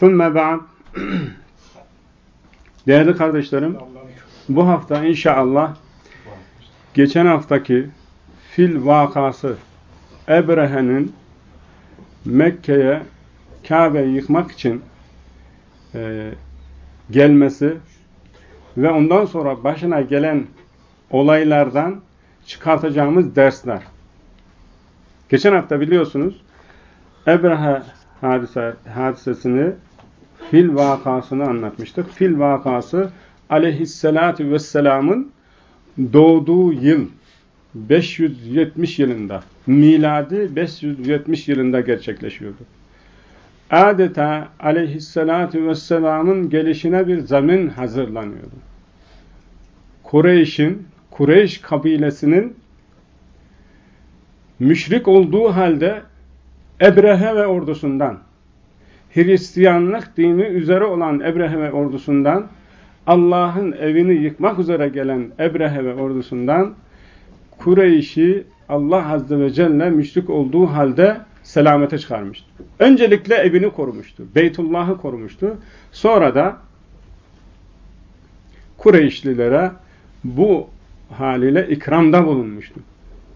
ثم بعد Değerli kardeşlerim, bu hafta inşallah geçen haftaki fil vakası Ebrehe'nin Mekke'ye Kabe'yi yıkmak için e, gelmesi ve ondan sonra başına gelen olaylardan çıkartacağımız dersler. Geçen hafta biliyorsunuz Ebrehe hadise, hadisesini fil vakasını anlatmıştık. Fil vakası aleyhissalatü vesselamın doğduğu yıl 570 yılında miladi 570 yılında gerçekleşiyordu. Adeta aleyhissalatü vesselamın gelişine bir zemin hazırlanıyordu. Kureyş'in, Kureyş kabilesinin müşrik olduğu halde Ebrehe ve ordusundan, Hristiyanlık dini üzere olan Ebrehe ve ordusundan, Allah'ın evini yıkmak üzere gelen Ebrehe ve ordusundan, Kureyş'i Allah Azze ve Celle müşrik olduğu halde selamete çıkarmıştı. Öncelikle evini korumuştu. Beytullah'ı korumuştu. Sonra da Kureyşlilere bu haliyle ikramda bulunmuştu.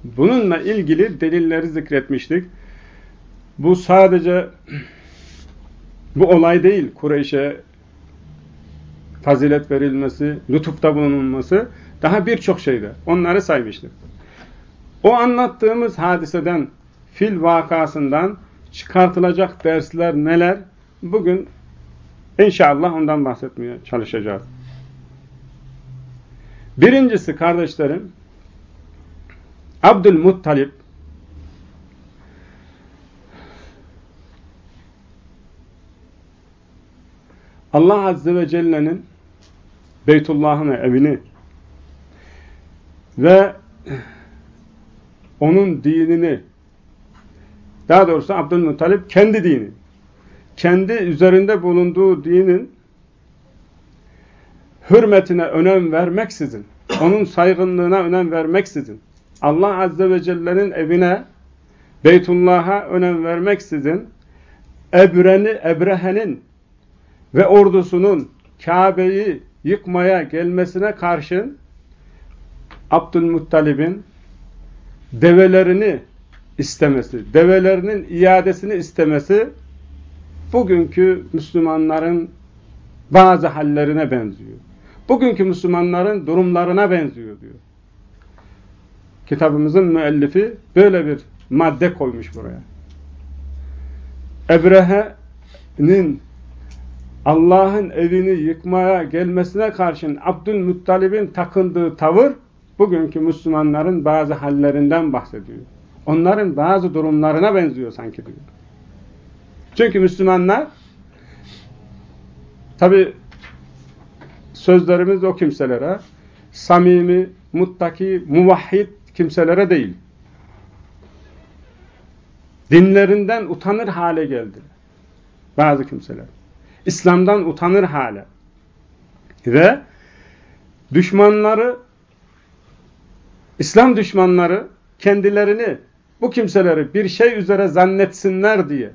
Bununla ilgili delilleri zikretmiştik. Bu sadece bu olay değil. Kureyş'e fazilet verilmesi, lütufta bulunulması daha birçok şeyde. Onları saymıştık. O anlattığımız hadiseden, fil vakasından çıkartılacak dersler neler? Bugün inşallah ondan bahsetmeye çalışacağız. Birincisi kardeşlerim, Abdülmuttalip Allah Azze ve Celle'nin Beytullah'ını, evini ve onun dinini daha doğrusu Abdülmuttalip kendi dini kendi üzerinde bulunduğu dinin hürmetine önem vermeksizin onun saygınlığına önem vermeksizin Allah Azze ve Celle'nin evine Beytullah'a önem vermeksizin Ebreni, Ebrehe'nin ve ordusunun Kabe'yi yıkmaya gelmesine karşın Abdülmuttalib'in develerini istemesi, develerinin iadesini istemesi bugünkü Müslümanların bazı hallerine benziyor. Bugünkü Müslümanların durumlarına benziyor diyor. Kitabımızın müellifi böyle bir madde koymuş buraya. Ebrehe'nin Allah'ın evini yıkmaya gelmesine karşın Abdülmuttalib'in takındığı tavır bugünkü Müslümanların bazı hallerinden bahsediyor. Onların bazı durumlarına benziyor sanki diyor. Çünkü Müslümanlar tabi sözlerimiz o kimselere samimi, muttaki, muvahhid kimselere değil. Dinlerinden utanır hale geldi. Bazı kimseler. İslam'dan utanır hale. Ve düşmanları, İslam düşmanları kendilerini, bu kimseleri bir şey üzere zannetsinler diye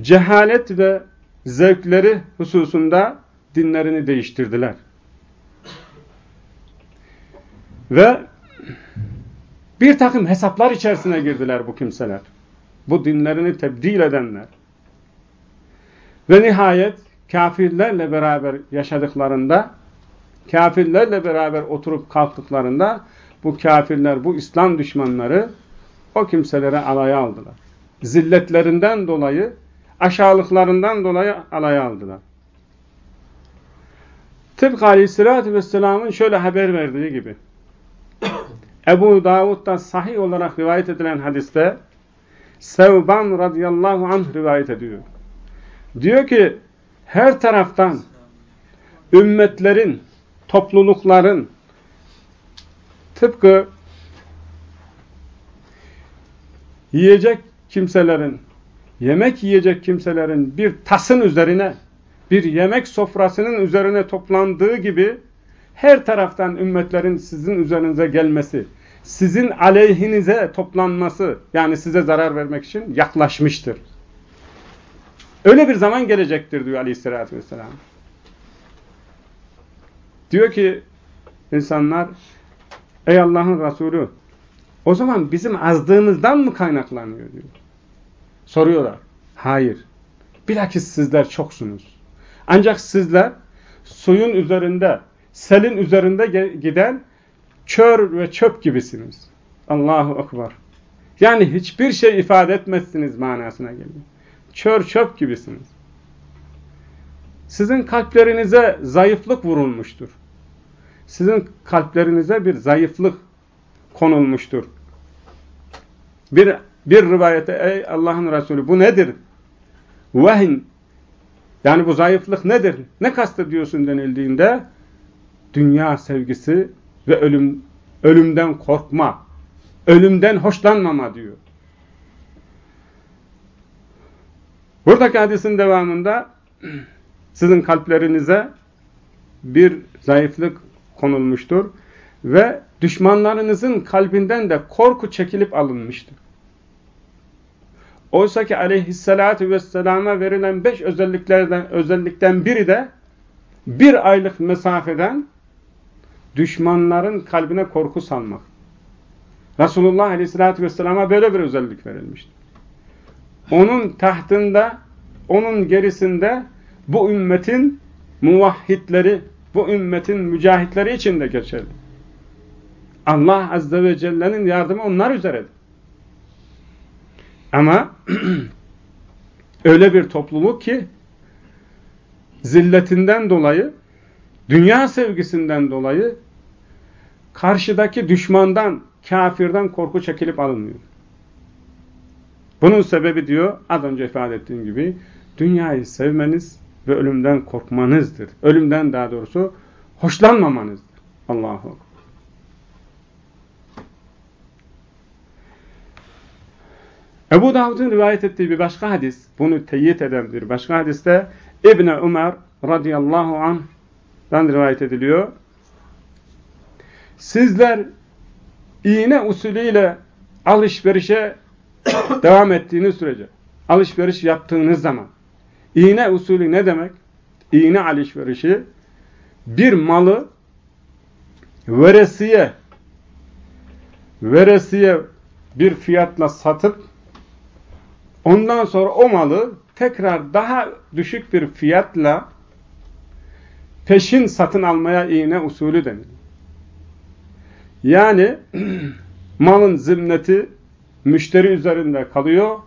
cehalet ve zevkleri hususunda dinlerini değiştirdiler. Ve bir takım hesaplar içerisine girdiler bu kimseler. Bu dinlerini tebdil edenler. Ve nihayet kafirlerle beraber yaşadıklarında, kafirlerle beraber oturup kalktıklarında bu kafirler, bu İslam düşmanları o kimselere alaya aldılar. Zilletlerinden dolayı, aşağılıklarından dolayı alaya aldılar. Tıpkı Aleyhisselatü Vesselam'ın şöyle haber verdiği gibi. Ebu Davud'da sahih olarak rivayet edilen hadiste Sevban radıyallahu anh rivayet ediyor. Diyor ki her taraftan ümmetlerin, toplulukların tıpkı yiyecek kimselerin, yemek yiyecek kimselerin bir tasın üzerine, bir yemek sofrasının üzerine toplandığı gibi her taraftan ümmetlerin sizin üzerinize gelmesi, sizin aleyhinize toplanması, yani size zarar vermek için yaklaşmıştır. Öyle bir zaman gelecektir diyor aleyhissalatü vesselam. Diyor ki insanlar, ey Allah'ın Resulü, o zaman bizim azdığımızdan mı kaynaklanıyor diyor. Soruyorlar. Hayır. Bilakis sizler çoksunuz. Ancak sizler suyun üzerinde, selin üzerinde giden kör ve çöp gibisiniz. Allahu Ekber. Yani hiçbir şey ifade etmezsiniz manasına geliyor. Kör çöp gibisiniz. Sizin kalplerinize zayıflık vurulmuştur. Sizin kalplerinize bir zayıflık konulmuştur. Bir, bir rivayete ey Allah'ın Resulü bu nedir? Vehn yani bu zayıflık nedir? Ne kastediyorsun denildiğinde dünya sevgisi ve ölüm ölümden korkma, ölümden hoşlanmama diyor. Buradaki hadisin devamında sizin kalplerinize bir zayıflık konulmuştur ve düşmanlarınızın kalbinden de korku çekilip alınmıştır. Oysa ki aleyhissalatü vesselama verilen beş özelliklerden özellikten biri de bir aylık mesafeden düşmanların kalbine korku salmak. Resulullah aleyhissalatü vesselama böyle bir özellik verilmiştir. Onun tahtında, onun gerisinde bu ümmetin muvahhidleri, bu ümmetin mücahitleri için de geçerli. Allah Azze ve Celle'nin yardımı onlar üzeredir. Ama öyle bir topluluk ki zilletinden dolayı, dünya sevgisinden dolayı karşıdaki düşmandan, kafirden korku çekilip alınmıyor. Bunun sebebi diyor, az önce ifade ettiğim gibi, dünyayı sevmeniz ve ölümden korkmanızdır. Ölümden daha doğrusu hoşlanmamanızdır. Allahu Ebu Davud'un rivayet ettiği bir başka hadis, bunu teyit eden bir başka hadiste İbn Ömer radıyallahu anh'dan rivayet ediliyor. Sizler iğne usulüyle alışverişe devam ettiğiniz sürece, alışveriş yaptığınız zaman, iğne usulü ne demek? İğne alışverişi, bir malı veresiye, veresiye bir fiyatla satıp, ondan sonra o malı tekrar daha düşük bir fiyatla peşin satın almaya iğne usulü denir. Yani malın zimneti müşteri üzerinde kalıyor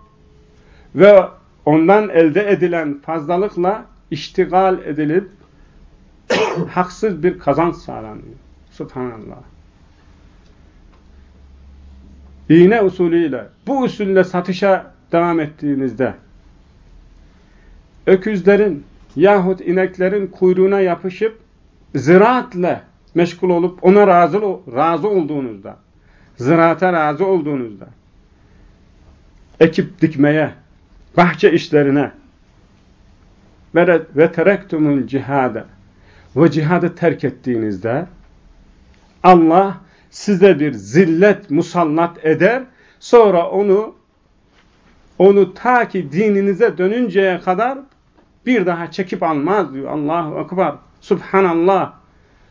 ve ondan elde edilen fazlalıkla iştigal edilip haksız bir kazanç sağlanıyor. Subhanallah. İğne usulüyle, bu usulle satışa devam ettiğinizde öküzlerin yahut ineklerin kuyruğuna yapışıp ziraatle meşgul olup ona razı, razı olduğunuzda, ziraata razı olduğunuzda, ekip dikmeye, bahçe işlerine ve, terektumul cihade ve cihadı terk ettiğinizde Allah size bir zillet musallat eder. Sonra onu onu ta ki dininize dönünceye kadar bir daha çekip almaz diyor. Allahu Ekber. Subhanallah.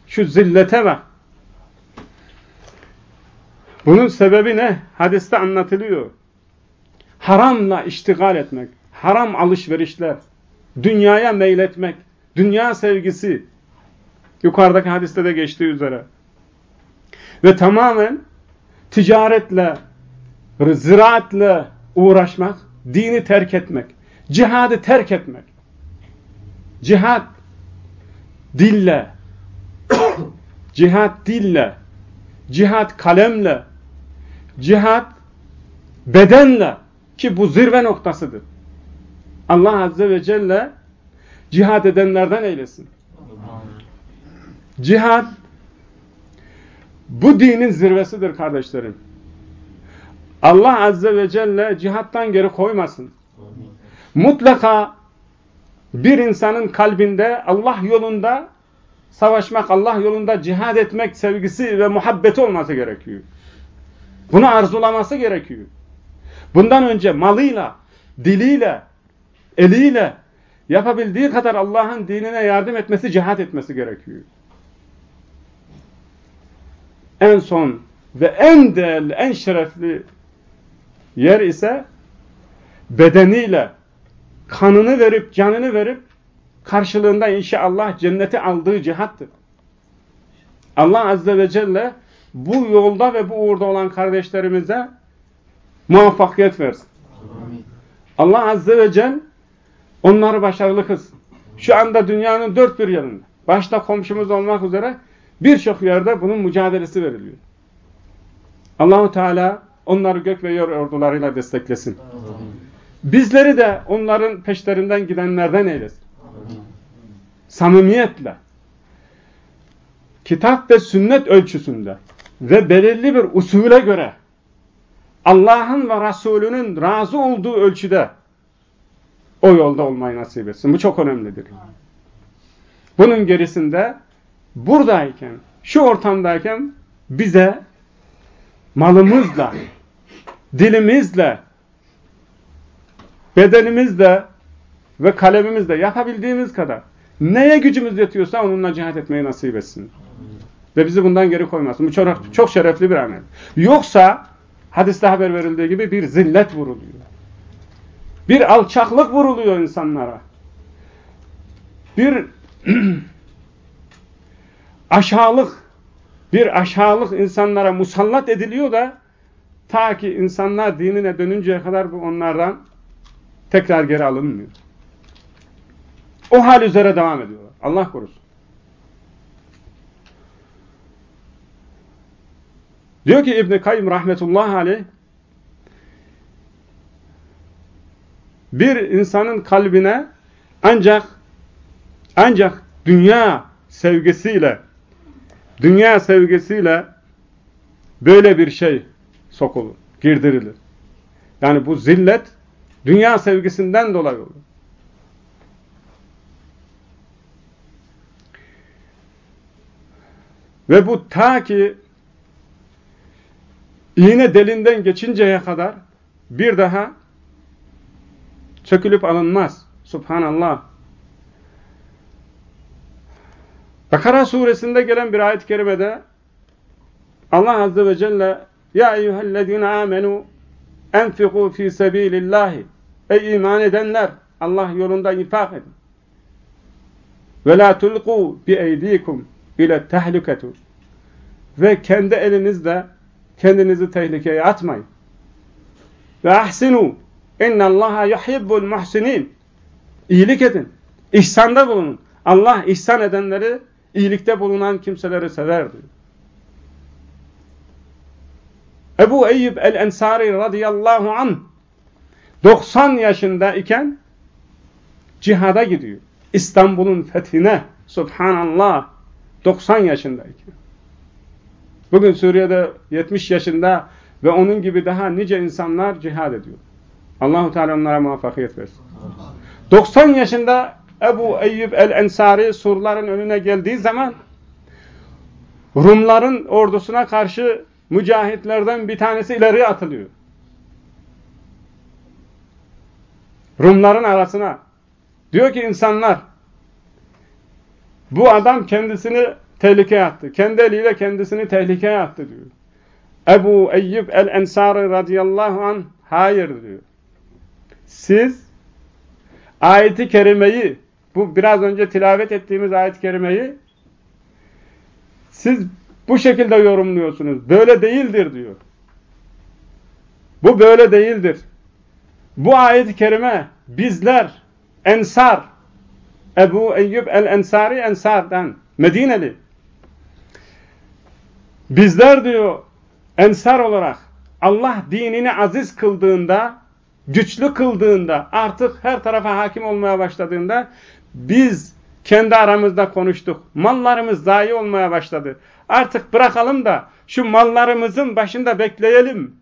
Şu zillete bak. Bunun sebebi ne? Hadiste anlatılıyor. Haramla iştigal etmek, haram alışverişler, dünyaya meyletmek, dünya sevgisi, yukarıdaki hadiste de geçtiği üzere. Ve tamamen ticaretle, ziraatle uğraşmak, dini terk etmek, cihadı terk etmek. Cihad dille, cihad dille, cihad kalemle, cihad bedenle ki bu zirve noktasıdır. Allah Azze ve Celle cihad edenlerden eylesin. Cihad bu dinin zirvesidir kardeşlerim. Allah Azze ve Celle cihattan geri koymasın. Mutlaka bir insanın kalbinde Allah yolunda savaşmak, Allah yolunda cihad etmek sevgisi ve muhabbeti olması gerekiyor. Bunu arzulaması gerekiyor. Bundan önce malıyla, diliyle, eliyle yapabildiği kadar Allah'ın dinine yardım etmesi, cihad etmesi gerekiyor. En son ve en değerli, en şerefli yer ise bedeniyle, kanını verip, canını verip karşılığında inşallah cenneti aldığı cihattır. Allah Azze ve Celle bu yolda ve bu uğurda olan kardeşlerimize muvaffakiyet versin. Allah Azze ve Celle onları başarılı kılsın. Şu anda dünyanın dört bir yanında, başta komşumuz olmak üzere birçok yerde bunun mücadelesi veriliyor. Allahu Teala onları gök ve yer ordularıyla desteklesin. Bizleri de onların peşlerinden gidenlerden eylesin. Samimiyetle, kitap ve sünnet ölçüsünde ve belirli bir usule göre Allah'ın ve Resulünün razı olduğu ölçüde o yolda olmayı nasip etsin. Bu çok önemlidir. Bunun gerisinde buradayken, şu ortamdayken bize malımızla, dilimizle, bedenimizle ve kalemimizle yapabildiğimiz kadar neye gücümüz yetiyorsa onunla cihat etmeyi nasip etsin. Ve bizi bundan geri koymasın. Bu çok, çok şerefli bir amel. Yoksa hadiste haber verildiği gibi bir zillet vuruluyor. Bir alçaklık vuruluyor insanlara. Bir aşağılık, bir aşağılık insanlara musallat ediliyor da ta ki insanlar dinine dönünceye kadar bu onlardan tekrar geri alınmıyor. O hal üzere devam ediyorlar. Allah korusun. Diyor ki İbn Kayyim rahmetullahi aleyh bir insanın kalbine ancak ancak dünya sevgisiyle dünya sevgisiyle böyle bir şey sokulur, girdirilir. Yani bu zillet dünya sevgisinden dolayı olur. Ve bu ta ki iğne delinden geçinceye kadar bir daha sökülüp alınmaz. Subhanallah. Bakara suresinde gelen bir ayet-i kerimede Allah Azze ve Celle Ya eyyühellezine amenu enfiku fi sebilillahi Ey iman edenler Allah yolunda infak edin. Ve la tulqu bi eydikum ile tehliketu ve kendi elinizle kendinizi tehlikeye atmayın. Ve ahsinu innallaha yuhibbul muhsinin. İyilik edin. İhsanda bulunun. Allah ihsan edenleri, iyilikte bulunan kimseleri sever diyor. Ebu Eyyub el-Ensari radıyallahu an 90 yaşında iken cihada gidiyor. İstanbul'un fethine subhanallah 90 yaşındayken. Bugün Suriye'de 70 yaşında ve onun gibi daha nice insanlar cihad ediyor. Allahu Teala onlara muvaffakiyet versin. 90 yaşında Ebu Eyyub el-Ensari surların önüne geldiği zaman Rumların ordusuna karşı mücahitlerden bir tanesi ileri atılıyor. Rumların arasına. Diyor ki insanlar bu adam kendisini tehlikeye attı. Kendi eliyle kendisini tehlikeye attı diyor. Ebu Eyyub el-Ensari radıyallahu an hayır diyor. Siz ayeti kerimeyi bu biraz önce tilavet ettiğimiz ayet-i kerimeyi siz bu şekilde yorumluyorsunuz. Böyle değildir diyor. Bu böyle değildir. Bu ayet-i kerime bizler Ensar Ebu Eyyub el-Ensari Ensar'dan Medineli bizler diyor Ensar olarak Allah dinini aziz kıldığında güçlü kıldığında artık her tarafa hakim olmaya başladığında biz kendi aramızda konuştuk. Mallarımız zayi olmaya başladı. Artık bırakalım da şu mallarımızın başında bekleyelim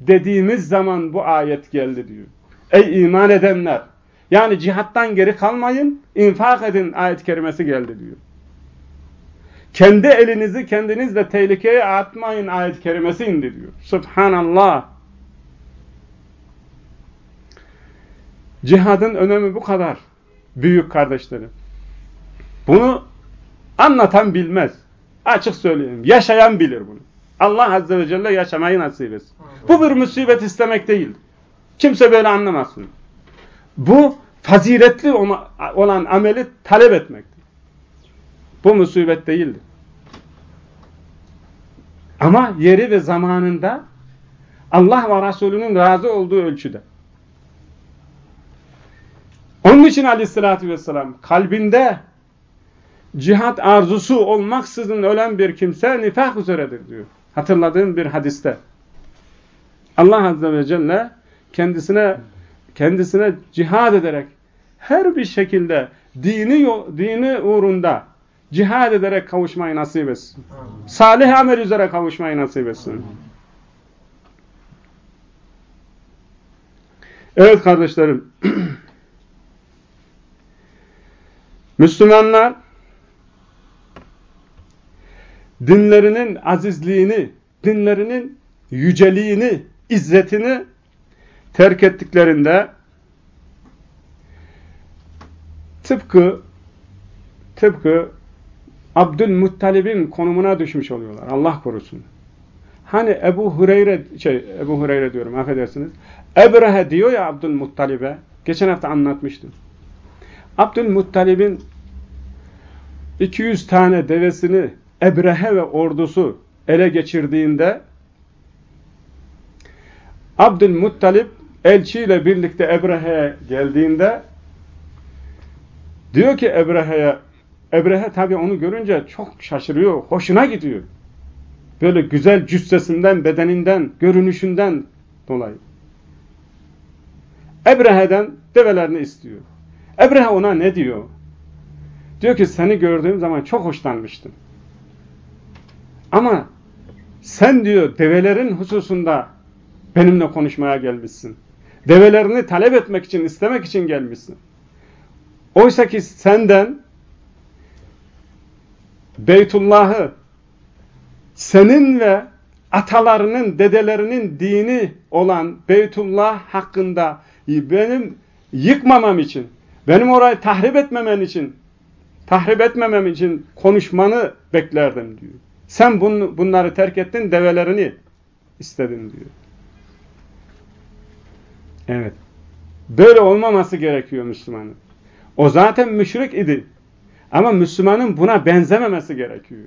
dediğimiz zaman bu ayet geldi diyor. Ey iman edenler! Yani cihattan geri kalmayın, infak edin ayet kerimesi geldi diyor. Kendi elinizi kendinizle tehlikeye atmayın ayet kerimesi indi diyor. Subhanallah. Cihadın önemi bu kadar. Büyük kardeşlerim. Bunu anlatan bilmez. Açık söyleyeyim. Yaşayan bilir bunu. Allah Azze ve Celle yaşamayı nasip etsin. Bu bir musibet istemek değil. Kimse böyle anlamasın. Bu faziletli olan ameli talep etmektir. Bu musibet değildir. Ama yeri ve zamanında Allah ve Resulünün razı olduğu ölçüde. Onun için aleyhissalatü vesselam kalbinde cihat arzusu olmaksızın ölen bir kimse nifak üzeredir diyor. Hatırladığım bir hadiste. Allah Azze ve Celle kendisine kendisine cihad ederek her bir şekilde dini dini uğrunda cihad ederek kavuşmayı nasip etsin. Salih amel üzere kavuşmayı nasip etsin. Evet kardeşlerim. Müslümanlar dinlerinin azizliğini, dinlerinin yüceliğini, izzetini terk ettiklerinde tıpkı tıpkı Abdülmuttalib'in konumuna düşmüş oluyorlar. Allah korusun. Hani Ebu Hureyre, şey Ebu Hureyre diyorum affedersiniz. Ebrehe diyor ya Abdülmuttalib'e. Geçen hafta anlatmıştım. Abdülmuttalib'in 200 tane devesini Ebrehe ve ordusu ele geçirdiğinde Abdülmuttalip elçiyle birlikte Ebrehe'ye geldiğinde diyor ki Ebrehe'ye Ebrehe tabi onu görünce çok şaşırıyor, hoşuna gidiyor. Böyle güzel cüssesinden, bedeninden, görünüşünden dolayı. Ebrehe'den develerini istiyor. Ebrehe ona ne diyor? Diyor ki seni gördüğüm zaman çok hoşlanmıştım. Ama sen diyor develerin hususunda benimle konuşmaya gelmişsin. Develerini talep etmek için, istemek için gelmişsin. Oysa ki senden Beytullah'ı senin ve atalarının, dedelerinin dini olan Beytullah hakkında benim yıkmamam için, benim orayı tahrip etmemen için, tahrip etmemem için konuşmanı beklerdim diyor. Sen bun, bunları terk ettin, develerini istedin diyor. Evet. Böyle olmaması gerekiyor Müslümanın. O zaten müşrik idi. Ama Müslümanın buna benzememesi gerekiyor.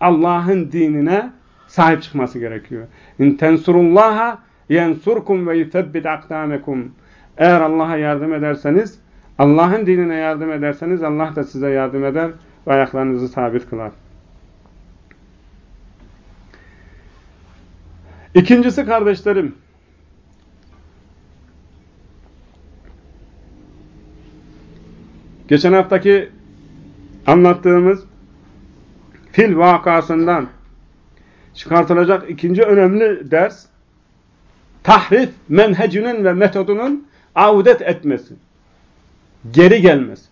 Allah'ın dinine sahip çıkması gerekiyor. İn tensurullaha yensurkum ve yuthebbit akdamekum. Eğer Allah'a yardım ederseniz, Allah'ın dinine yardım ederseniz Allah da size yardım eder ve ayaklarınızı sabit kılar. İkincisi kardeşlerim, geçen haftaki anlattığımız fil vakasından çıkartılacak ikinci önemli ders tahrif menhecinin ve metodunun avudet etmesi. geri gelmesi.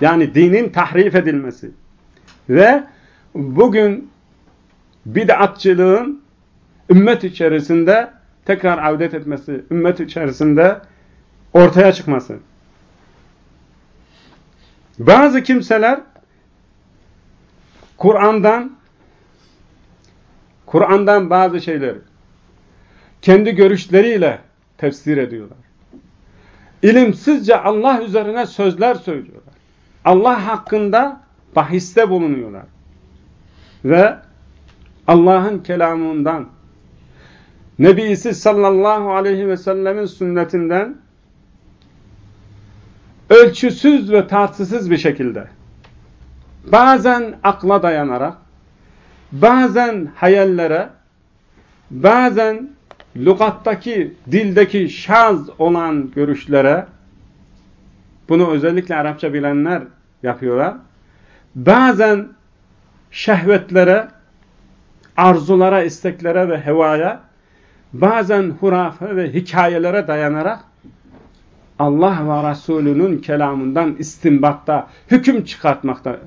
Yani dinin tahrif edilmesi. Ve bugün bid'atçılığın ümmet içerisinde tekrar avdet etmesi, ümmet içerisinde ortaya çıkması. Bazı kimseler Kur'an'dan Kur'an'dan bazı şeyleri kendi görüşleriyle tefsir ediyorlar. İlimsizce Allah üzerine sözler söylüyorlar. Allah hakkında bahiste bulunuyorlar. Ve Allah'ın kelamından, Nebisi sallallahu aleyhi ve sellemin sünnetinden ölçüsüz ve tartısız bir şekilde bazen akla dayanarak, bazen hayallere, bazen lügattaki, dildeki şaz olan görüşlere, bunu özellikle Arapça bilenler yapıyorlar. Bazen şehvetlere, arzulara, isteklere ve hevaya, bazen hurafe ve hikayelere dayanarak Allah ve Resulünün kelamından istinbatta, hüküm çıkartmakta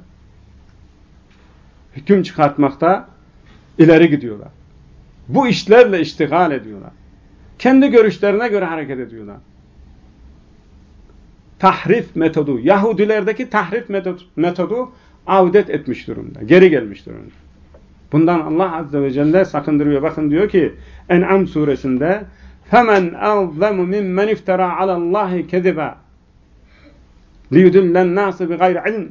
hüküm çıkartmakta ileri gidiyorlar. Bu işlerle iştigal ediyorlar. Kendi görüşlerine göre hareket ediyorlar. Tahrif metodu, Yahudilerdeki tahrif metodu avdet etmiş durumda. Geri gelmiş durumda. Bundan Allah Azze ve Celle sakındırıyor. Bakın diyor ki En'am suresinde فَمَنْ أَظْلَمُ مِمَّنْ اِفْتَرَى عَلَى اللّٰهِ كَذِبًا لِيُدُلَّ النَّاسِ بِغَيْرِ عِلْمٍ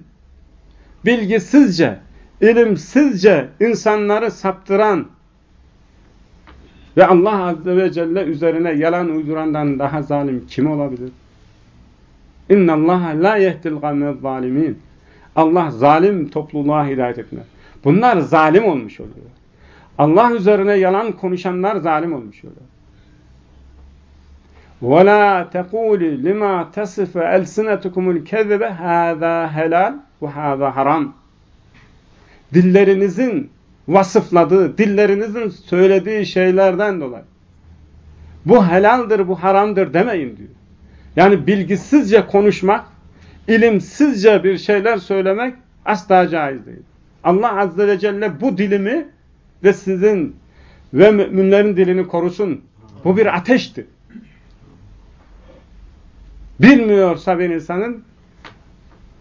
Bilgisizce, ilimsizce insanları saptıran ve Allah Azze ve Celle üzerine yalan uydurandan daha zalim kim olabilir? İnna Allah la yehdil gavmez zalimin. Allah zalim topluluğa hidayet etmez. Bunlar zalim olmuş oluyor. Allah üzerine yalan konuşanlar zalim olmuş oluyor. وَلَا تَقُولِ لِمَا تَصِفَ أَلْسِنَتُكُمُ الْكَذِبَ هَذَا helal وَهَذَا haram. Dillerinizin vasıfladığı, dillerinizin söylediği şeylerden dolayı. Bu helaldir, bu haramdır demeyin diyor. Yani bilgisizce konuşmak, ilimsizce bir şeyler söylemek asla caiz değil. Allah Azze ve Celle bu dilimi ve sizin ve müminlerin dilini korusun. Bu bir ateştir. Bilmiyorsa bir insanın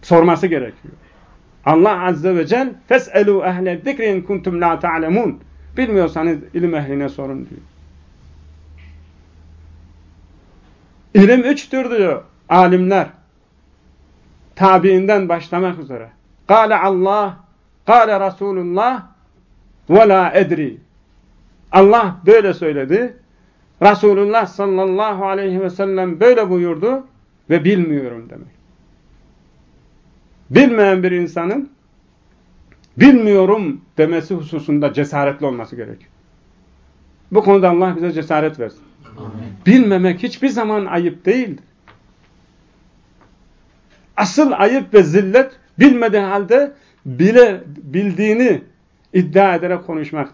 sorması gerekiyor. Allah Azze ve Celle فَاسْأَلُوا اَهْلَ الذِّكْرِ اِنْ كُنْتُمْ لَا تَعْلَمُونَ Bilmiyorsanız ilim ehline sorun diyor. İlim üçtür diyor alimler. Tabiinden başlamak üzere. Kale Allah, kale Resulullah ve la edri. Allah böyle söyledi. Resulullah sallallahu aleyhi ve sellem böyle buyurdu ve bilmiyorum demek. Bilmeyen bir insanın bilmiyorum demesi hususunda cesaretli olması gerekiyor. Bu konuda Allah bize cesaret versin. Amin. Bilmemek hiçbir zaman ayıp değildir. Asıl ayıp ve zillet bilmediği halde bile bildiğini iddia ederek konuşmak.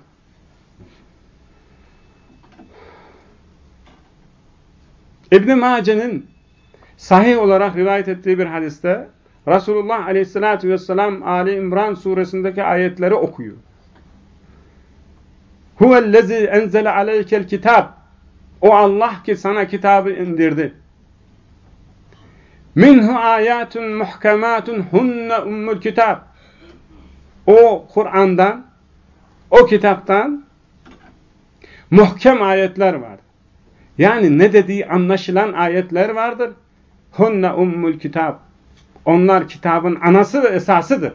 İbn-i Mace'nin sahih olarak rivayet ettiği bir hadiste Resulullah aleyhissalatü vesselam Ali İmran suresindeki ayetleri okuyor. Huvellezî enzele aleykel kitab. O Allah ki sana kitabı indirdi. Minhu ayatun muhkematun hunne ummul kitab. O Kur'an'dan, o kitaptan muhkem ayetler var. Yani ne dediği anlaşılan ayetler vardır. Hunne ummul kitab. Onlar kitabın anası ve esasıdır.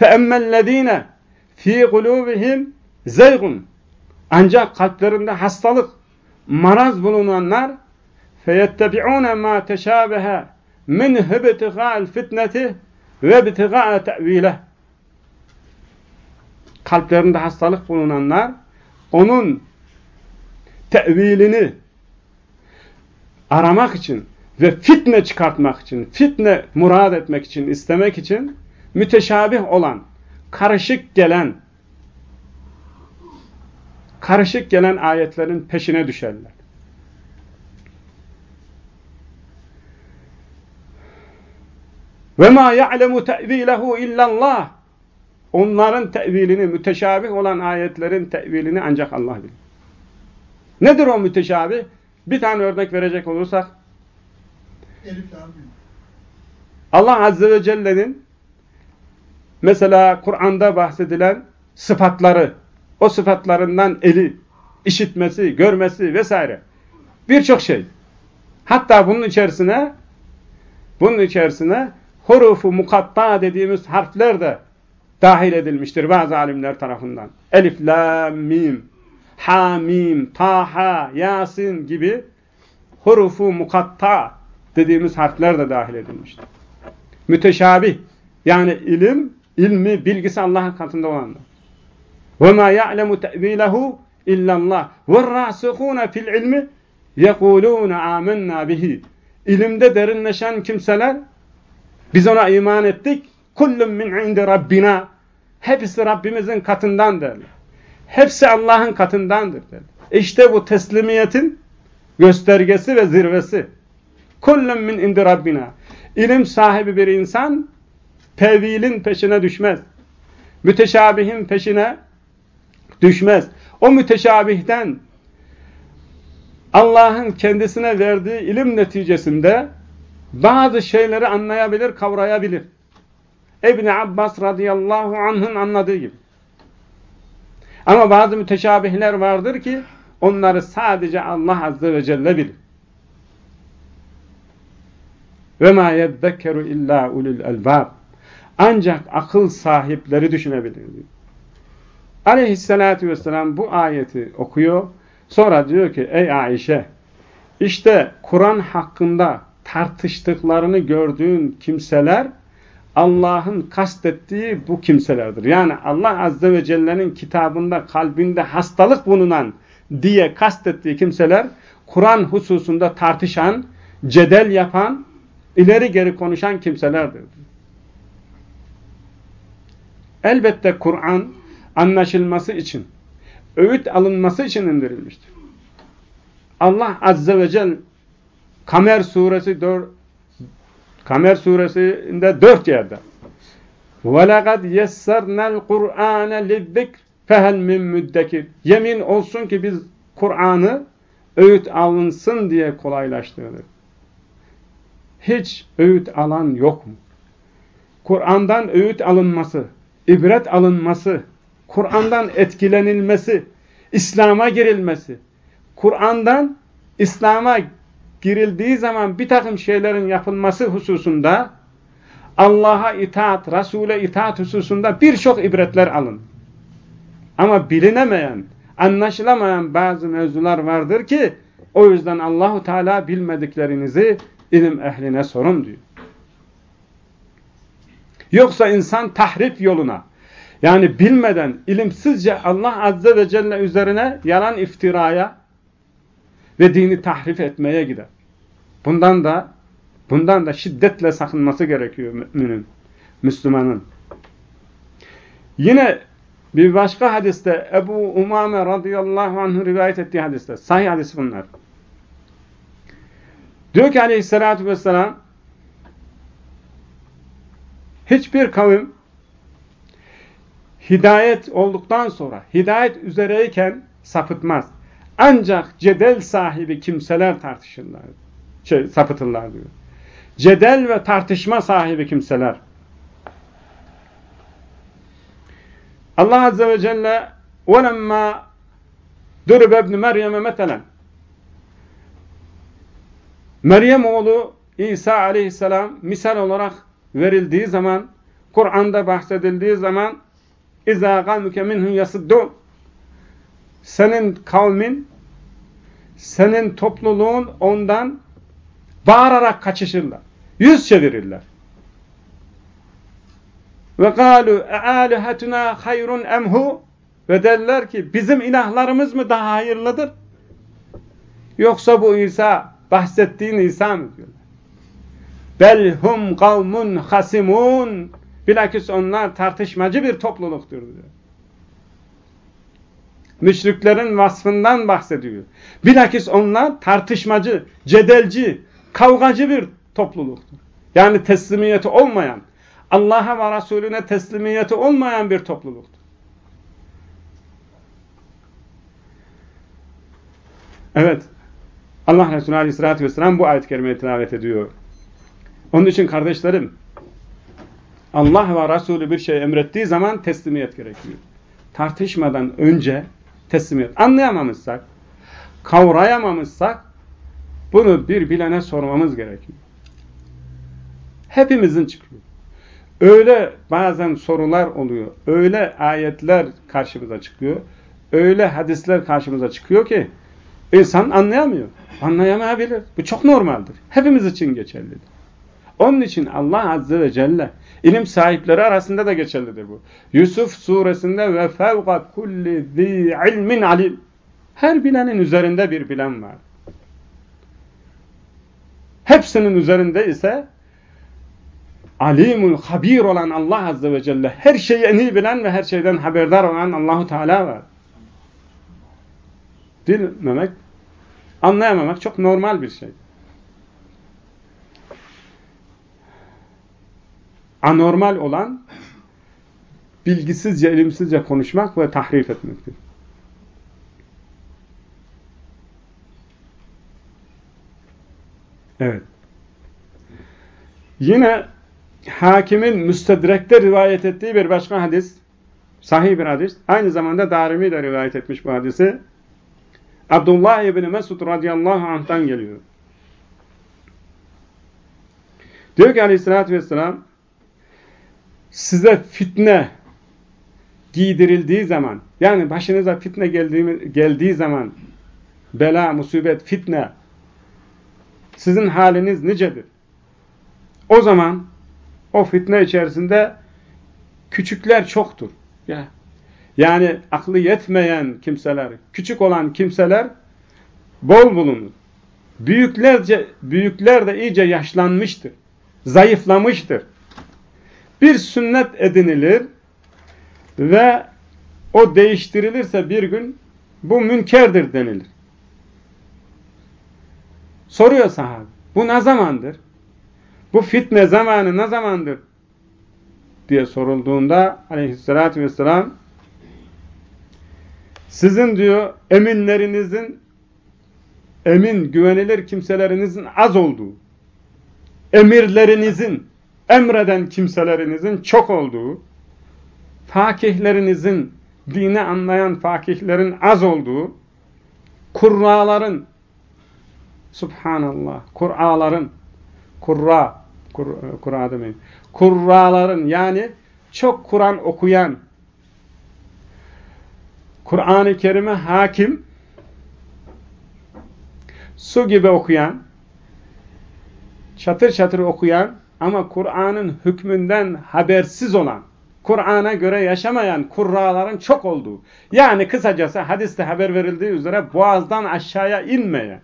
فَاَمَّا الَّذ۪ينَ ف۪ي قُلُوبِهِمْ زَيْغٌ Ancak kalplerinde hastalık, maraz bulunanlar فَيَتَّبِعُونَ مَا تَشَابَهَ مِنْ هِبْتِغَاءَ الْفِتْنَةِ وَبِتِغَاءَ تَعْو۪يلَهِ Kalplerinde hastalık bulunanlar onun tevilini aramak için ve fitne çıkartmak için, fitne murad etmek için, istemek için müteşabih olan, karışık gelen karışık gelen ayetlerin peşine düşerler. Ve ma ya'lemu te'vilehu illallah. Onların tevilini, müteşabih olan ayetlerin tevilini ancak Allah bilir. Nedir o müteşabih? Bir tane örnek verecek olursak Allah Azze ve Celle'nin mesela Kur'an'da bahsedilen sıfatları, o sıfatlarından eli, işitmesi, görmesi vesaire. Birçok şey. Hatta bunun içerisine bunun içerisine hurufu mukatta dediğimiz harfler de dahil edilmiştir bazı alimler tarafından. Elif, la, mim, ha, mim, ta, ha, yasin gibi hurufu mukatta dediğimiz harfler de dahil edilmiştir. Müteşabih yani ilim, ilmi, bilgisi Allah'ın katında olanlar. وَمَا يَعْلَمُ تَأْوِيلَهُ اِلَّا اللّٰهِ وَالرَّاسِخُونَ فِي الْعِلْمِ يَقُولُونَ آمَنَّا بِهِ İlimde derinleşen kimseler biz ona iman ettik. Kullum min indi Rabbina. Hepsi Rabbimizin katından derler. Hepsi Allah'ın katındandır derler. İşte bu teslimiyetin göstergesi ve zirvesi. Kullum min indi Rabbina. İlim sahibi bir insan tevilin peşine düşmez. Müteşabihin peşine düşmez. O müteşabihten Allah'ın kendisine verdiği ilim neticesinde bazı şeyleri anlayabilir, kavrayabilir. İbni Abbas radıyallahu anh'ın anladığı gibi. Ama bazı müteşabihler vardır ki onları sadece Allah azze ve celle bilir. Ve ma yedekkeru illa ulul elbab. Ancak akıl sahipleri düşünebilir diyor. Aleyhissalatü vesselam bu ayeti okuyor. Sonra diyor ki ey Ayşe işte Kur'an hakkında tartıştıklarını gördüğün kimseler Allah'ın kastettiği bu kimselerdir. Yani Allah Azze ve Celle'nin kitabında kalbinde hastalık bulunan diye kastettiği kimseler Kur'an hususunda tartışan, cedel yapan, ileri geri konuşan kimselerdir. Elbette Kur'an anlaşılması için, öğüt alınması için indirilmiştir. Allah Azze ve Celle Kamer suresi 4 Kamer suresinde dört yerde وَلَقَدْ يَسَّرْنَا الْقُرْآنَ لِذِّكْرِ فَهَلْ مِنْ مُدَّكِرِ Yemin olsun ki biz Kur'an'ı öğüt alınsın diye kolaylaştırdık. Hiç öğüt alan yok mu? Kur'an'dan öğüt alınması, ibret alınması, Kur'an'dan etkilenilmesi, İslam'a girilmesi, Kur'an'dan İslam'a girildiği zaman bir takım şeylerin yapılması hususunda Allah'a itaat, Resul'e itaat hususunda birçok ibretler alın. Ama bilinemeyen, anlaşılamayan bazı mevzular vardır ki o yüzden Allahu Teala bilmediklerinizi ilim ehline sorun diyor. Yoksa insan tahrif yoluna yani bilmeden ilimsizce Allah Azze ve Celle üzerine yalan iftiraya ve dini tahrif etmeye gider. Bundan da bundan da şiddetle sakınması gerekiyor müminin, Müslümanın. Yine bir başka hadiste Ebu Umame radıyallahu anh rivayet ettiği hadiste, sahih hadis bunlar. Diyor ki aleyhissalatü vesselam hiçbir kavim hidayet olduktan sonra, hidayet üzereyken sapıtmaz. Ancak cedel sahibi kimseler tartışırlar şey, sapıtırlar diyor. Cedel ve tartışma sahibi kimseler. Allah Azze ve Celle وَلَمَّا دُرِبَ ابْنِ مَرْيَمَ مَثَلًا Meryem oğlu İsa aleyhisselam misal olarak verildiği zaman, Kur'an'da bahsedildiği zaman اِذَا قَامُكَ مِنْهُ يَصُدُّونَ Senin kavmin, senin topluluğun ondan Bağırarak kaçışırlar. Yüz çevirirler. Ve galu ealihatuna hayrun emhu ve derler ki bizim ilahlarımız mı daha hayırlıdır? Yoksa bu İsa bahsettiğin İsa mı diyorlar. Belhum kavmun hasimun bilakis onlar tartışmacı bir topluluktur diyor. Müşriklerin vasfından bahsediyor. Bilakis onlar tartışmacı, cedelci, kavgacı bir topluluktur. Yani teslimiyeti olmayan, Allah'a ve Resulüne teslimiyeti olmayan bir topluluktur. Evet. Allah Resulü Aleyhisselatü Vesselam bu ayet-i kerimeyi tilavet ediyor. Onun için kardeşlerim, Allah ve Resulü bir şey emrettiği zaman teslimiyet gerekiyor. Tartışmadan önce teslimiyet. Anlayamamışsak, kavrayamamışsak bunu bir bilene sormamız gerekiyor. Hepimizin çıkıyor. Öyle bazen sorular oluyor. Öyle ayetler karşımıza çıkıyor. Öyle hadisler karşımıza çıkıyor ki insan anlayamıyor. Anlayamayabilir. Bu çok normaldir. Hepimiz için geçerlidir. Onun için Allah Azze ve Celle ilim sahipleri arasında da geçerlidir bu. Yusuf suresinde ve fevka kulli zi ilmin alim. Her bilenin üzerinde bir bilen var. Hepsinin üzerinde ise alimul habir olan Allah Azze ve Celle her şeyi en iyi bilen ve her şeyden haberdar olan Allahu Teala var. Bilmemek, anlayamamak çok normal bir şey. Anormal olan bilgisizce, ilimsizce konuşmak ve tahrif etmektir. Evet. Yine hakimin müstedrekte rivayet ettiği bir başka hadis, sahih bir hadis, aynı zamanda Darimi de rivayet etmiş bu hadisi. Abdullah ibn Mesud radıyallahu anh'tan geliyor. Diyor ki aleyhissalatü vesselam, size fitne giydirildiği zaman, yani başınıza fitne geldiği, geldiği zaman, bela, musibet, fitne, sizin haliniz nicedir? O zaman o fitne içerisinde küçükler çoktur. Ya. Yani aklı yetmeyen kimseler, küçük olan kimseler bol bulunur. Büyüklerce, büyükler de iyice yaşlanmıştır. Zayıflamıştır. Bir sünnet edinilir ve o değiştirilirse bir gün bu münkerdir denilir. Soruyor sahabe. Bu ne zamandır? Bu fitne zamanı ne zamandır? diye sorulduğunda aleyhissalatü vesselam sizin diyor eminlerinizin emin güvenilir kimselerinizin az olduğu emirlerinizin emreden kimselerinizin çok olduğu fakihlerinizin dini anlayan fakihlerin az olduğu kurraların subhanallah kur'aların kurra Kur, Kur'a demeyin. Kurraların yani çok Kur'an okuyan Kur'an-ı Kerim'e hakim su gibi okuyan çatır çatır okuyan ama Kur'an'ın hükmünden habersiz olan Kur'an'a göre yaşamayan kurraların çok olduğu. Yani kısacası hadiste haber verildiği üzere boğazdan aşağıya inmeyen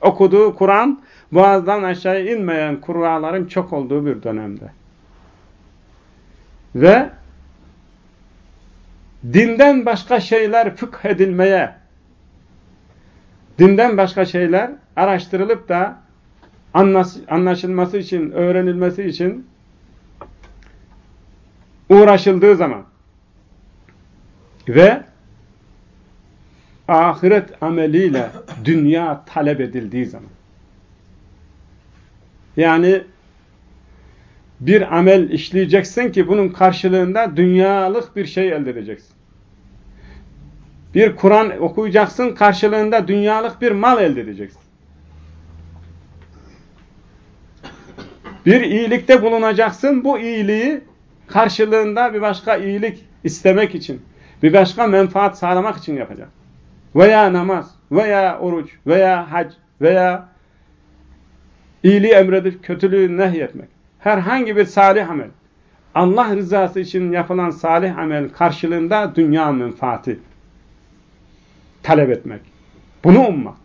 okuduğu Kur'an boğazdan aşağıya inmeyen kurraların çok olduğu bir dönemde. Ve dinden başka şeyler fıkh edilmeye, dinden başka şeyler araştırılıp da anlaşılması için, öğrenilmesi için uğraşıldığı zaman ve ahiret ameliyle dünya talep edildiği zaman. Yani bir amel işleyeceksin ki bunun karşılığında dünyalık bir şey elde edeceksin. Bir Kur'an okuyacaksın karşılığında dünyalık bir mal elde edeceksin. Bir iyilikte bulunacaksın bu iyiliği karşılığında bir başka iyilik istemek için, bir başka menfaat sağlamak için yapacak. Veya namaz, veya oruç, veya hac, veya iyiliği emredip kötülüğü nehyetmek. Herhangi bir salih amel. Allah rızası için yapılan salih amel karşılığında dünya menfaati talep etmek. Bunu ummak.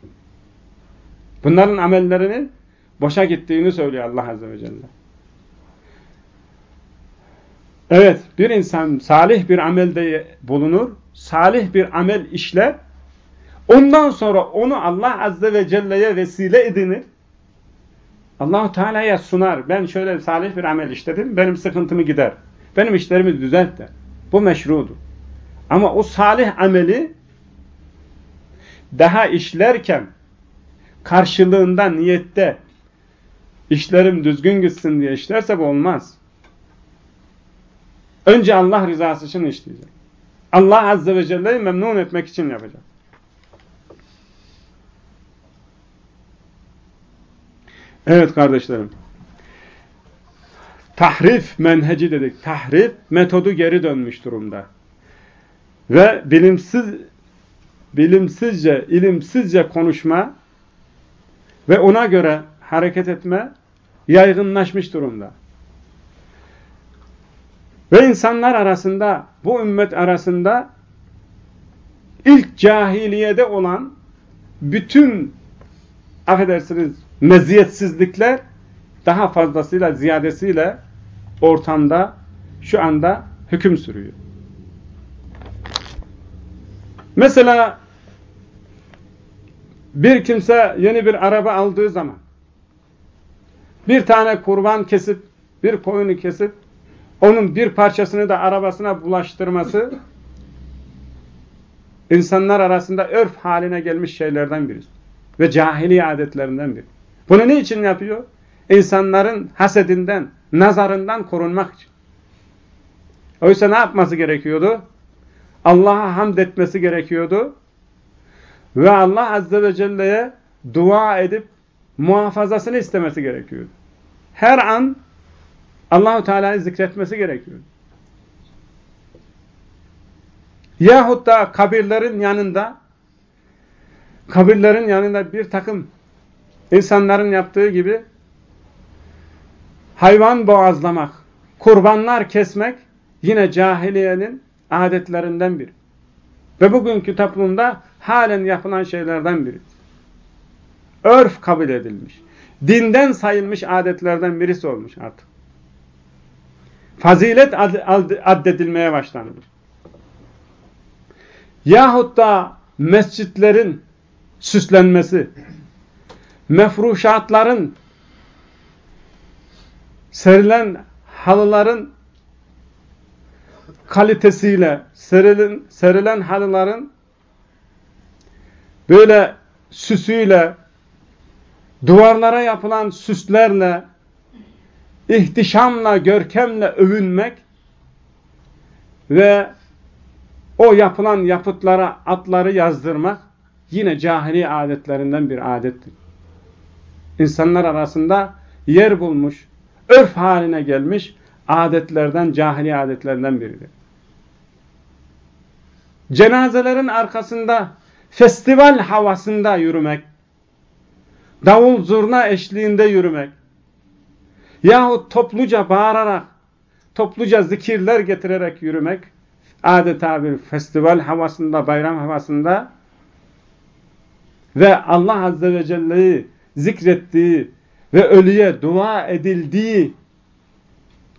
Bunların amellerini boşa gittiğini söylüyor Allah Azze ve Celle. Evet, bir insan salih bir amelde bulunur, salih bir amel işler, ondan sonra onu Allah Azze ve Celle'ye vesile edinir, Allahu Teala'ya sunar. Ben şöyle salih bir amel işledim. Benim sıkıntımı gider. Benim işlerimi düzelt. Bu meşrudur. Ama o salih ameli daha işlerken karşılığında niyette işlerim düzgün gitsin diye işlerse bu olmaz. Önce Allah rızası için işleyecek. Allah Azze ve Celle'yi memnun etmek için yapacak. Evet kardeşlerim. Tahrif menheci dedik. Tahrif metodu geri dönmüş durumda. Ve bilimsiz bilimsizce, ilimsizce konuşma ve ona göre hareket etme yaygınlaşmış durumda. Ve insanlar arasında, bu ümmet arasında ilk cahiliyede olan bütün affedersiniz meziyetsizlikler daha fazlasıyla, ziyadesiyle ortamda şu anda hüküm sürüyor. Mesela bir kimse yeni bir araba aldığı zaman bir tane kurban kesip, bir koyunu kesip onun bir parçasını da arabasına bulaştırması insanlar arasında örf haline gelmiş şeylerden biri. Ve cahili adetlerinden biri. Bunu ne için yapıyor? İnsanların hasedinden, nazarından korunmak için. Oysa ne yapması gerekiyordu? Allah'a hamd etmesi gerekiyordu. Ve Allah Azze ve Celle'ye dua edip muhafazasını istemesi gerekiyordu. Her an Allahu Teala'yı zikretmesi gerekiyor. Yahut da kabirlerin yanında kabirlerin yanında bir takım insanların yaptığı gibi hayvan boğazlamak, kurbanlar kesmek yine cahiliyenin adetlerinden biri. Ve bugünkü toplumda halen yapılan şeylerden biri. Örf kabul edilmiş. Dinden sayılmış adetlerden birisi olmuş artık fazilet addedilmeye başlanır. Yahut da mescitlerin süslenmesi, mefruşatların, serilen halıların kalitesiyle, serilen, serilen halıların böyle süsüyle, duvarlara yapılan süslerle, ihtişamla, görkemle övünmek ve o yapılan yapıtlara atları yazdırmak yine cahili adetlerinden bir adettir. İnsanlar arasında yer bulmuş, örf haline gelmiş adetlerden, cahili adetlerden biridir. Cenazelerin arkasında festival havasında yürümek, davul zurna eşliğinde yürümek, Yahut topluca bağırarak, topluca zikirler getirerek yürümek, adeta bir festival havasında, bayram havasında ve Allah Azze ve Celle'yi zikrettiği ve ölüye dua edildiği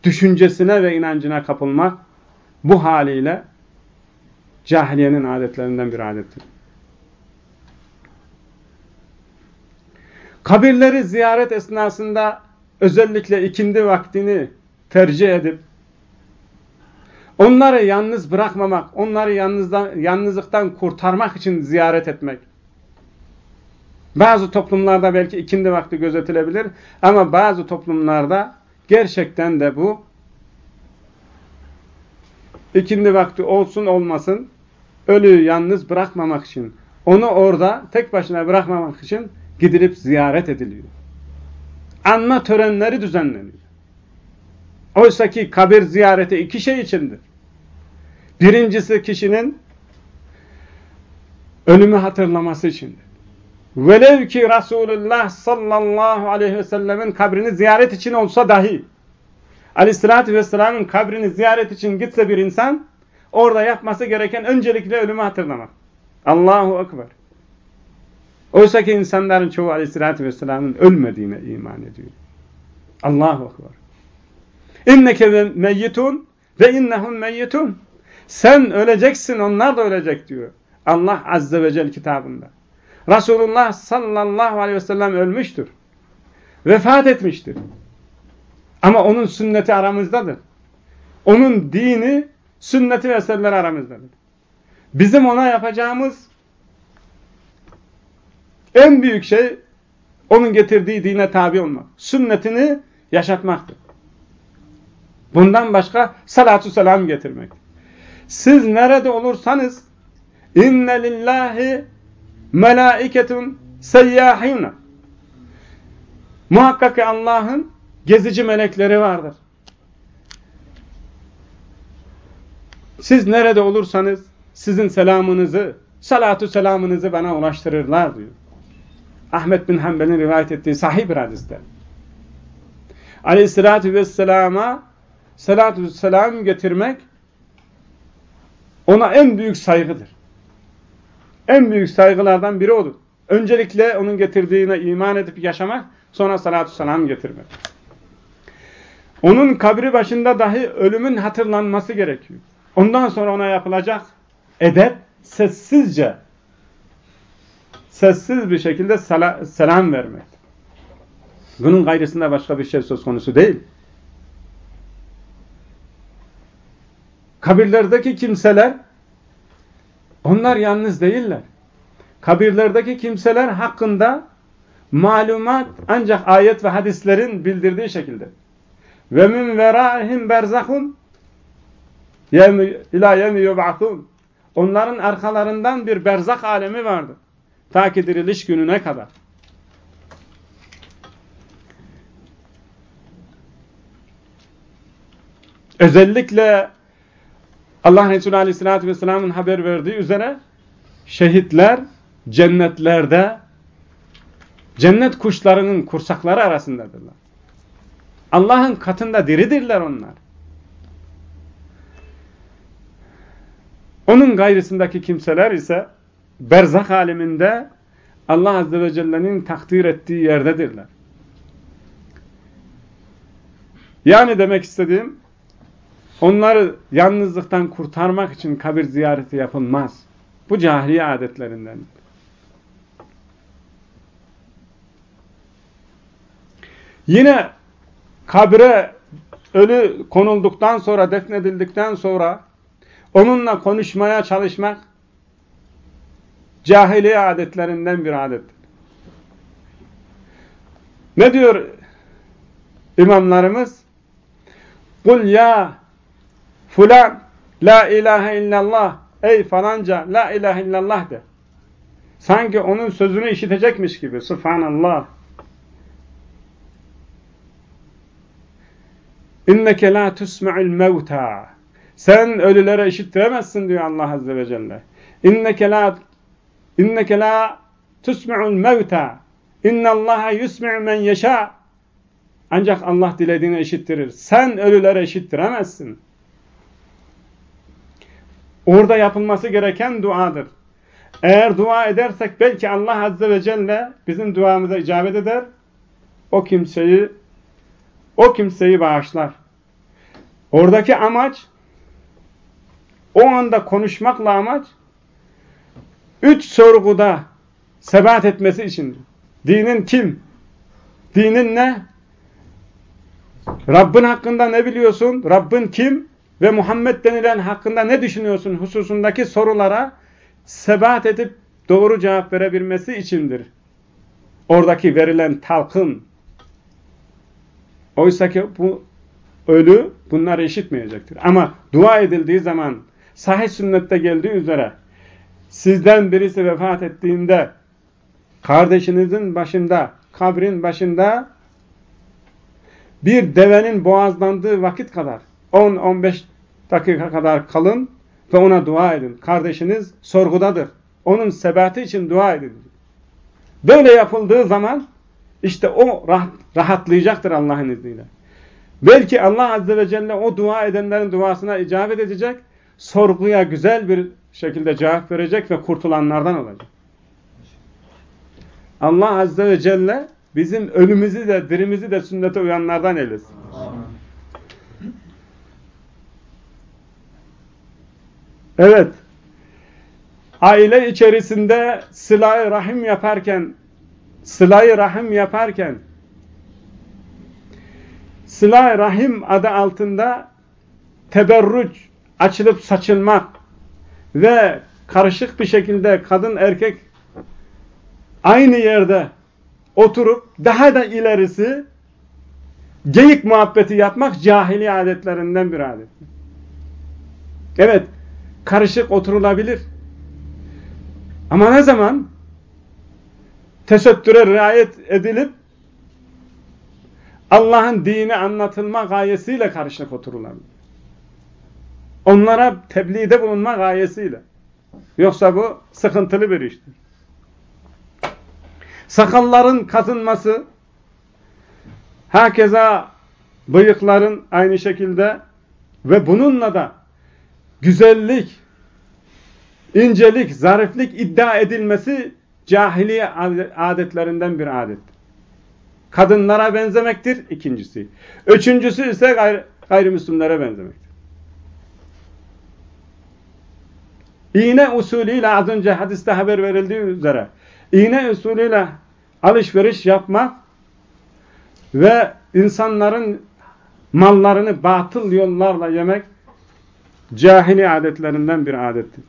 düşüncesine ve inancına kapılmak bu haliyle cahiliyenin adetlerinden bir adettir. Kabirleri ziyaret esnasında özellikle ikindi vaktini tercih edip onları yalnız bırakmamak, onları yalnızlıktan kurtarmak için ziyaret etmek. Bazı toplumlarda belki ikindi vakti gözetilebilir ama bazı toplumlarda gerçekten de bu ikindi vakti olsun olmasın ölüyü yalnız bırakmamak için, onu orada tek başına bırakmamak için gidilip ziyaret ediliyor anma törenleri düzenleniyor. Oysa ki kabir ziyareti iki şey içindir. Birincisi kişinin ölümü hatırlaması içindir. Velev ki Resulullah sallallahu aleyhi ve sellemin kabrini ziyaret için olsa dahi aleyhissalatü vesselamın kabrini ziyaret için gitse bir insan orada yapması gereken öncelikle ölümü hatırlamak. Allahu Ekber. Oysa ki insanların çoğu aleyhissalatü vesselamın ölmediğine iman ediyor. Allahu akbar. İnneke meyyitun ve innehum meyyitun. Sen öleceksin, onlar da ölecek diyor. Allah azze ve celle kitabında. Resulullah sallallahu aleyhi ve sellem ölmüştür. vefat etmiştir. Ama onun sünneti aramızdadır. Onun dini, sünneti ve eserleri aramızdadır. Bizim ona yapacağımız en büyük şey onun getirdiği dine tabi olmak. Sünnetini yaşatmaktır. Bundan başka salatu selam getirmek. Siz nerede olursanız inne lillahi melaiketun seyyahine Muhakkak ki Allah'ın gezici melekleri vardır. Siz nerede olursanız sizin selamınızı, salatu selamınızı bana ulaştırırlar diyor. Ahmet bin Hanbel'in rivayet ettiği sahih bir hadiste. Aleyhissalatü vesselama salatu selam getirmek ona en büyük saygıdır. En büyük saygılardan biri odur. Öncelikle onun getirdiğine iman edip yaşamak, sonra salatu selam getirmek. Onun kabri başında dahi ölümün hatırlanması gerekiyor. Ondan sonra ona yapılacak edep sessizce, sessiz bir şekilde selam vermek. Bunun gayrısında başka bir şey söz konusu değil. Kabirlerdeki kimseler onlar yalnız değiller. Kabirlerdeki kimseler hakkında malumat ancak ayet ve hadislerin bildirdiği şekilde. Ve min verahim berzahun ila yevmi yub'atun. Onların arkalarından bir berzak alemi vardır. Ta ki diriliş gününe kadar. Özellikle Allah Resulü Aleyhisselatü Vesselam'ın haber verdiği üzere şehitler cennetlerde cennet kuşlarının kursakları arasındadırlar. Allah'ın katında diridirler onlar. Onun gayrısındaki kimseler ise berzak aleminde Allah Azze ve Celle'nin takdir ettiği yerdedirler. Yani demek istediğim onları yalnızlıktan kurtarmak için kabir ziyareti yapılmaz. Bu cahiliye adetlerinden. Yine kabre ölü konulduktan sonra, defnedildikten sonra onunla konuşmaya çalışmak cahiliye adetlerinden bir adettir. Ne diyor imamlarımız? Kul ya fulan la ilahe illallah ey falanca la ilahe illallah de. Sanki onun sözünü işitecekmiş gibi. Subhanallah. İnneke la tusma'ul mevta. Sen ölülere işittiremezsin diyor Allah Azze ve Celle. İnneke la inneke la tusma'ul mevta. İnnallaha yusmi'u men yeşâ. Ancak Allah dilediğini işittirir. Sen ölülere işittiremezsin. Orada yapılması gereken duadır. Eğer dua edersek belki Allah Azze ve Celle bizim duamıza icabet eder. O kimseyi o kimseyi bağışlar. Oradaki amaç o anda konuşmakla amaç üç sorguda sebat etmesi için. Dinin kim? Dinin ne? Rabbin hakkında ne biliyorsun? Rabbin kim? Ve Muhammed denilen hakkında ne düşünüyorsun? Hususundaki sorulara sebat edip doğru cevap verebilmesi içindir. Oradaki verilen talkın. Oysa ki bu ölü bunları işitmeyecektir. Ama dua edildiği zaman sahih sünnette geldiği üzere sizden birisi vefat ettiğinde kardeşinizin başında, kabrin başında bir devenin boğazlandığı vakit kadar 10-15 dakika kadar kalın ve ona dua edin. Kardeşiniz sorgudadır. Onun sebatı için dua edin. Böyle yapıldığı zaman işte o rahat, rahatlayacaktır Allah'ın izniyle. Belki Allah Azze ve Celle o dua edenlerin duasına icabet edecek, sorguya güzel bir şekilde cevap verecek ve kurtulanlardan olacak. Allah Azze ve Celle bizim ölümümüzü de dirimizi de sünnete uyanlardan eylesin. Evet. Aile içerisinde sıla rahim yaparken sıla rahim yaparken sıla rahim adı altında teberruc, açılıp saçılmak ve karışık bir şekilde kadın erkek aynı yerde oturup daha da ilerisi geyik muhabbeti yapmak cahili adetlerinden bir adet. Evet, karışık oturulabilir. Ama ne zaman tesettüre riayet edilip Allah'ın dini anlatılma gayesiyle karışık oturulabilir. Onlara tebliğde bulunma gayesiyle. Yoksa bu sıkıntılı bir iştir. Sakalların kazınması, herkese bıyıkların aynı şekilde ve bununla da güzellik, incelik, zariflik iddia edilmesi cahiliye adetlerinden bir adet. Kadınlara benzemektir ikincisi. Üçüncüsü ise gayr gayrimüslimlere benzemektir. İğne usulüyle az önce hadiste haber verildiği üzere iğne usulüyle alışveriş yapmak ve insanların mallarını batıl yollarla yemek cahili adetlerinden bir adettir.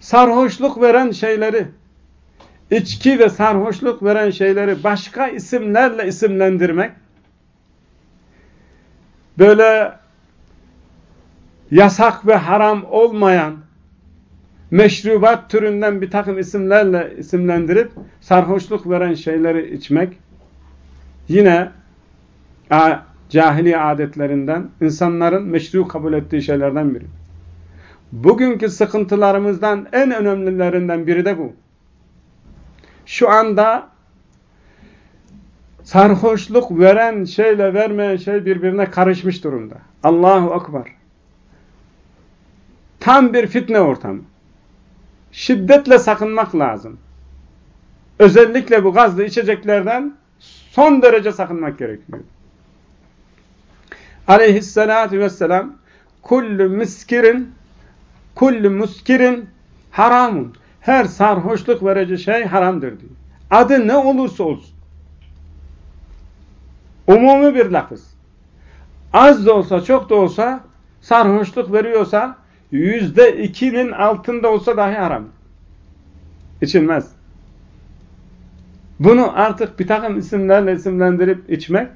Sarhoşluk veren şeyleri, içki ve sarhoşluk veren şeyleri başka isimlerle isimlendirmek, böyle yasak ve haram olmayan meşrubat türünden bir takım isimlerle isimlendirip sarhoşluk veren şeyleri içmek yine cahili adetlerinden insanların meşru kabul ettiği şeylerden biri. Bugünkü sıkıntılarımızdan en önemlilerinden biri de bu. Şu anda sarhoşluk veren şeyle vermeyen şey birbirine karışmış durumda. Allahu Akbar. Tam bir fitne ortamı. Şiddetle sakınmak lazım. Özellikle bu gazlı içeceklerden son derece sakınmak gerekiyor. Aleyhissalatu vesselam kullu miskirin kullu muskirin haramun. Her sarhoşluk verici şey haramdır diyor. Adı ne olursa olsun. Umumi bir lafız. Az da olsa çok da olsa sarhoşluk veriyorsa yüzde ikinin altında olsa dahi haram. İçilmez. Bunu artık bir takım isimlerle isimlendirip içmek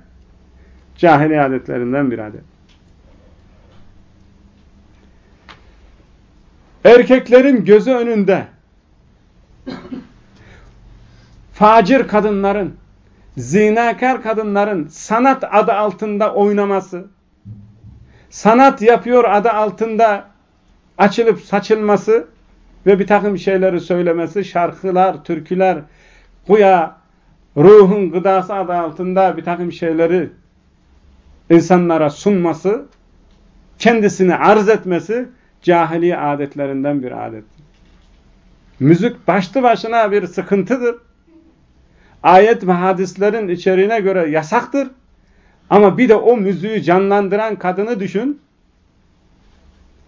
cahili adetlerinden bir adet. Erkeklerin gözü önünde facir kadınların, zinakar kadınların sanat adı altında oynaması, sanat yapıyor adı altında açılıp saçılması ve bir takım şeyleri söylemesi, şarkılar, türküler, Kuya ruhun gıdası adı altında bir takım şeyleri insanlara sunması, kendisini arz etmesi cahili adetlerinden bir adet. Müzik başlı başına bir sıkıntıdır. Ayet ve hadislerin içeriğine göre yasaktır. Ama bir de o müziği canlandıran kadını düşün.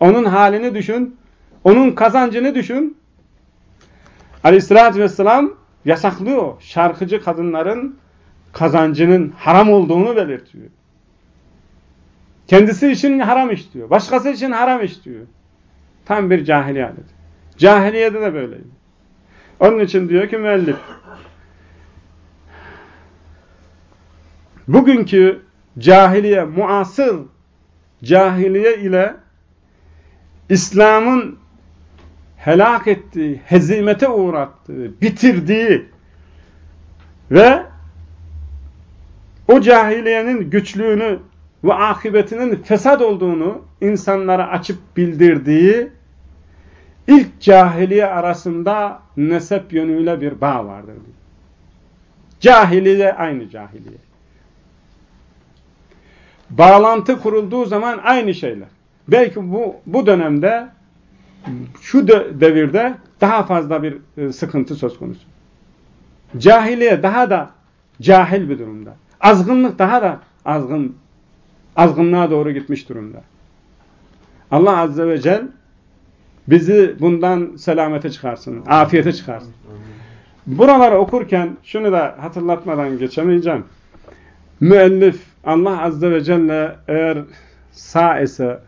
Onun halini düşün. Onun kazancını düşün. Aleyhissalatü vesselam yasaklıyor. Şarkıcı kadınların kazancının haram olduğunu belirtiyor. Kendisi için haram istiyor. Başkası için haram istiyor. Tam bir cahiliye adeti. Cahiliyede de böyleydi. Onun için diyor ki müellif bugünkü cahiliye, muasır cahiliye ile İslam'ın helak ettiği, hezimete uğrattığı, bitirdiği ve o cahiliyenin güçlüğünü ve akıbetinin fesat olduğunu insanlara açıp bildirdiği ilk cahiliye arasında nesep yönüyle bir bağ vardır. Cahiliye aynı cahiliye. Bağlantı kurulduğu zaman aynı şeyler. Belki bu, bu dönemde şu devirde daha fazla bir e, sıkıntı söz konusu. Cahiliye daha da cahil bir durumda. Azgınlık daha da azgın, azgınlığa doğru gitmiş durumda. Allah Azze ve Celle bizi bundan selamete çıkarsın, afiyete çıkarsın. buraları okurken şunu da hatırlatmadan geçemeyeceğim. Müellif Allah Azze ve Celle eğer sağ ise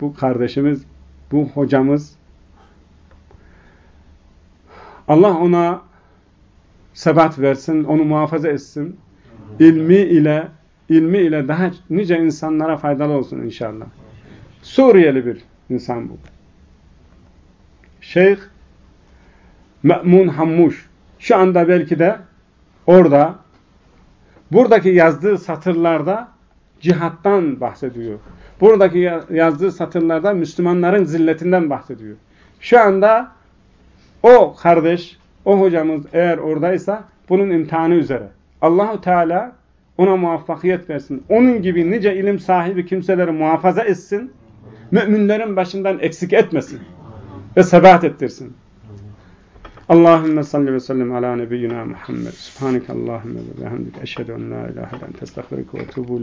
bu kardeşimiz, bu hocamız Allah ona sebat versin, onu muhafaza etsin. İlmi ile ilmi ile daha nice insanlara faydalı olsun inşallah. Suriyeli bir insan bu. Şeyh Me'mun Hammuş şu anda belki de orada buradaki yazdığı satırlarda cihattan bahsediyor. Buradaki yazdığı satırlarda Müslümanların zilletinden bahsediyor. Şu anda o kardeş, o hocamız eğer oradaysa bunun imtihanı üzere. Allahu Teala ona muvaffakiyet versin. Onun gibi nice ilim sahibi kimseleri muhafaza etsin. Müminlerin başından eksik etmesin. Ve sebat ettirsin. Allahümme salli ve sellem ala nebiyyina Muhammed. Subhaneke Allahümme ve bihamdik. Eşhedü en la ilahe len testağfirike ve tuğbu